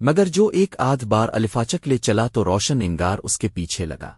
مگر جو ایک آدھ بار الفاچک لے چلا تو روشن انگار اس کے پیچھے لگا۔